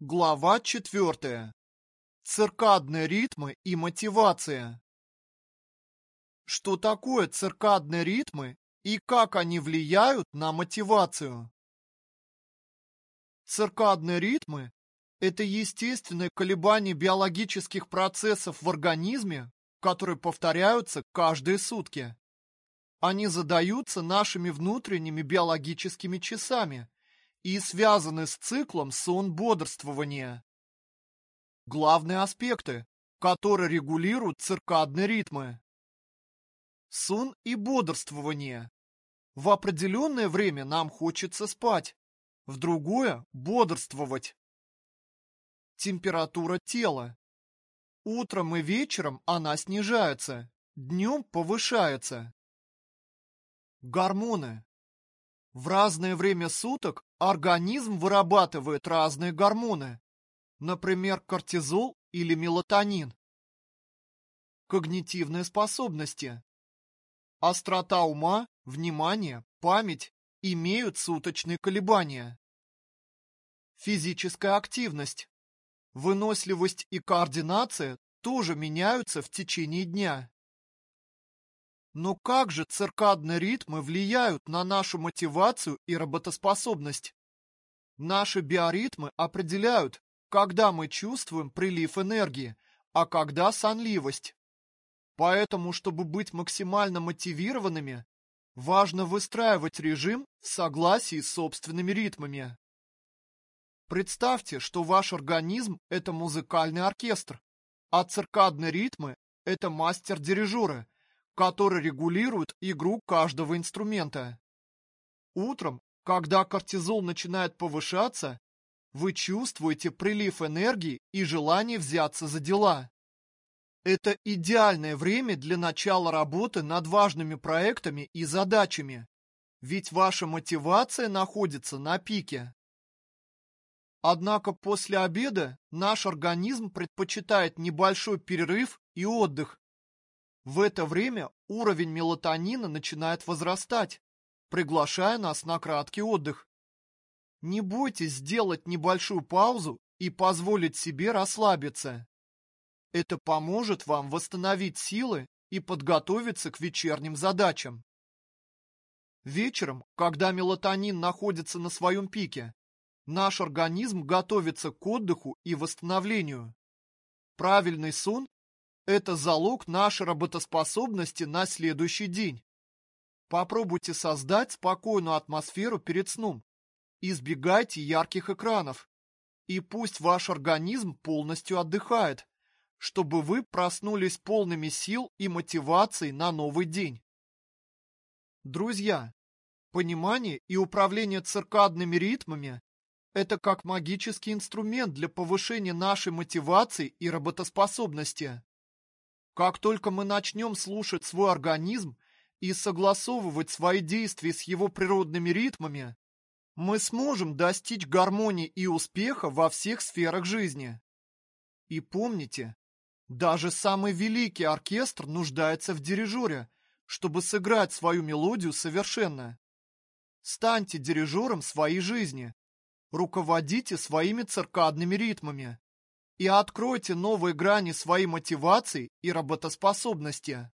Глава четвертая. Циркадные ритмы и мотивация. Что такое циркадные ритмы и как они влияют на мотивацию? Циркадные ритмы – это естественные колебания биологических процессов в организме, которые повторяются каждые сутки. Они задаются нашими внутренними биологическими часами – и связаны с циклом сон-бодрствования. Главные аспекты, которые регулируют циркадные ритмы. Сон и бодрствование. В определенное время нам хочется спать, в другое – бодрствовать. Температура тела. Утром и вечером она снижается, днем повышается. Гормоны. В разное время суток организм вырабатывает разные гормоны, например, кортизол или мелатонин. Когнитивные способности. Острота ума, внимание, память имеют суточные колебания. Физическая активность. Выносливость и координация тоже меняются в течение дня. Но как же циркадные ритмы влияют на нашу мотивацию и работоспособность? Наши биоритмы определяют, когда мы чувствуем прилив энергии, а когда сонливость. Поэтому, чтобы быть максимально мотивированными, важно выстраивать режим в согласии с собственными ритмами. Представьте, что ваш организм – это музыкальный оркестр, а циркадные ритмы – это мастер-дирижеры – который регулирует игру каждого инструмента. Утром, когда кортизол начинает повышаться, вы чувствуете прилив энергии и желание взяться за дела. Это идеальное время для начала работы над важными проектами и задачами, ведь ваша мотивация находится на пике. Однако после обеда наш организм предпочитает небольшой перерыв и отдых, в это время уровень мелатонина начинает возрастать, приглашая нас на краткий отдых. Не бойтесь сделать небольшую паузу и позволить себе расслабиться. Это поможет вам восстановить силы и подготовиться к вечерним задачам. Вечером, когда мелатонин находится на своем пике, наш организм готовится к отдыху и восстановлению. Правильный сон это залог нашей работоспособности на следующий день. Попробуйте создать спокойную атмосферу перед сном. Избегайте ярких экранов. И пусть ваш организм полностью отдыхает, чтобы вы проснулись полными сил и мотивацией на новый день. Друзья, понимание и управление циркадными ритмами – это как магический инструмент для повышения нашей мотивации и работоспособности. Как только мы начнем слушать свой организм и согласовывать свои действия с его природными ритмами, мы сможем достичь гармонии и успеха во всех сферах жизни. И помните, даже самый великий оркестр нуждается в дирижере, чтобы сыграть свою мелодию совершенно. Станьте дирижером своей жизни, руководите своими циркадными ритмами и откройте новые грани своей мотивации и работоспособности.